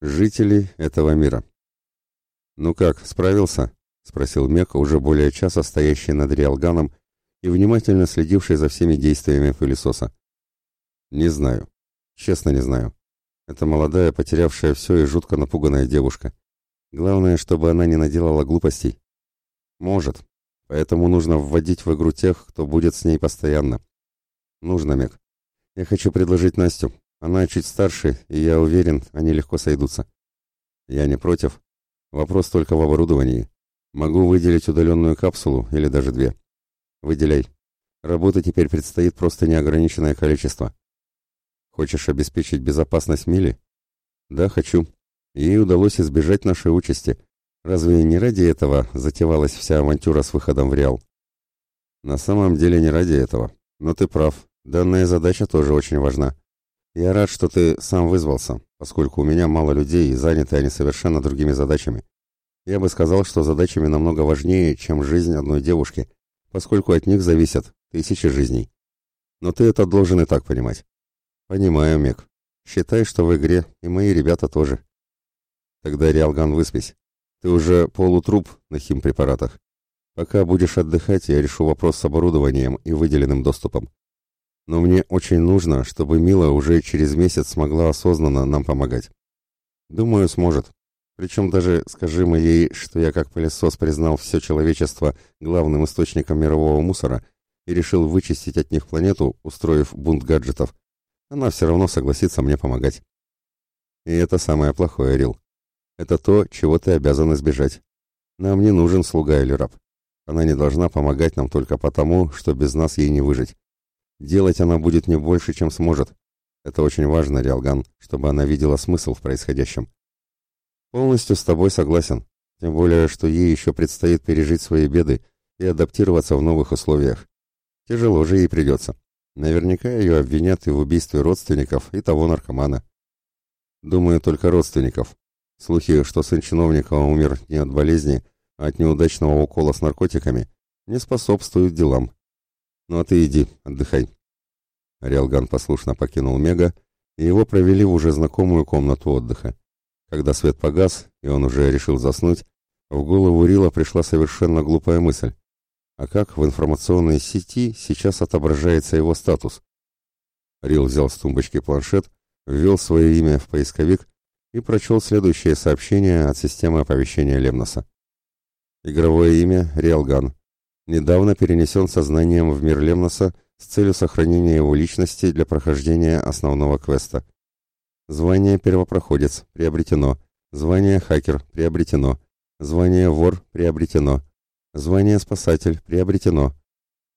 Жители этого мира. «Ну как, справился?» — спросил Мек, уже более часа стоящий над Риалганом и внимательно следивший за всеми действиями пылесоса. «Не знаю. Честно не знаю. Это молодая, потерявшая все и жутко напуганная девушка. Главное, чтобы она не наделала глупостей. Может. Поэтому нужно вводить в игру тех, кто будет с ней постоянно. Нужно, Мек. Я хочу предложить Настю. Она чуть старше, и я уверен, они легко сойдутся. Я не против. Вопрос только в оборудовании. Могу выделить удаленную капсулу или даже две. Выделяй. Работы теперь предстоит просто неограниченное количество. Хочешь обеспечить безопасность Мили? Да, хочу. Ей удалось избежать нашей участи. Разве не ради этого затевалась вся авантюра с выходом в Реал? На самом деле не ради этого. Но ты прав. Данная задача тоже очень важна. Я рад, что ты сам вызвался, поскольку у меня мало людей и заняты они совершенно другими задачами. Я бы сказал, что задачами намного важнее, чем жизнь одной девушки, поскольку от них зависят тысячи жизней. Но ты это должен и так понимать. Понимаю, Мек. Считай, что в игре, и мои ребята тоже. Тогда, Риалган, выспись. Ты уже полутруп на химпрепаратах. Пока будешь отдыхать, я решу вопрос с оборудованием и выделенным доступом. Но мне очень нужно, чтобы Мила уже через месяц смогла осознанно нам помогать. Думаю, сможет. Причем даже скажи мы ей, что я как пылесос признал все человечество главным источником мирового мусора и решил вычистить от них планету, устроив бунт гаджетов, она все равно согласится мне помогать. И это самое плохое, Рил. Это то, чего ты обязан избежать. Нам не нужен слуга или раб. Она не должна помогать нам только потому, что без нас ей не выжить. Делать она будет не больше, чем сможет. Это очень важно, Риалган, чтобы она видела смысл в происходящем. Полностью с тобой согласен. Тем более, что ей еще предстоит пережить свои беды и адаптироваться в новых условиях. Тяжело же ей придется. Наверняка ее обвинят и в убийстве родственников, и того наркомана. Думаю, только родственников. Слухи, что сын чиновника умер не от болезни, а от неудачного укола с наркотиками, не способствуют делам. Ну а ты иди, отдыхай. Риалган послушно покинул Мега, и его провели в уже знакомую комнату отдыха. Когда свет погас, и он уже решил заснуть, в голову Рила пришла совершенно глупая мысль. А как в информационной сети сейчас отображается его статус? Рил взял с тумбочки планшет, ввел свое имя в поисковик и прочел следующее сообщение от системы оповещения Лемноса. Игровое имя Риалган. Недавно перенесен сознанием в мир Лемноса с целью сохранения его личности для прохождения основного квеста. Звание первопроходец приобретено. Звание хакер приобретено. Звание вор приобретено. Звание «Спасатель» приобретено.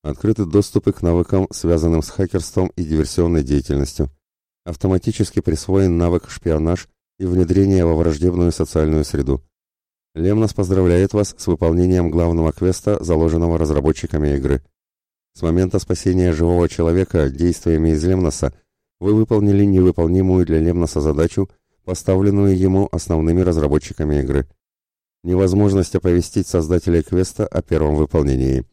Открыты доступы к навыкам, связанным с хакерством и диверсионной деятельностью. Автоматически присвоен навык «Шпионаж» и внедрение во враждебную социальную среду. Лемнос поздравляет вас с выполнением главного квеста, заложенного разработчиками игры. С момента спасения живого человека действиями из Лемноса вы выполнили невыполнимую для Лемноса задачу, поставленную ему основными разработчиками игры – Невозможность оповестить создателей квеста о первом выполнении.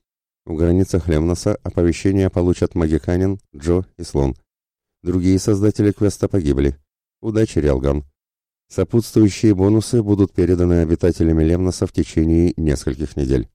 В границах Лемноса оповещения получат Магиканин, Джо и Слон. Другие создатели квеста погибли. Удачи, Риалган. Сопутствующие бонусы будут переданы обитателями Лемноса в течение нескольких недель.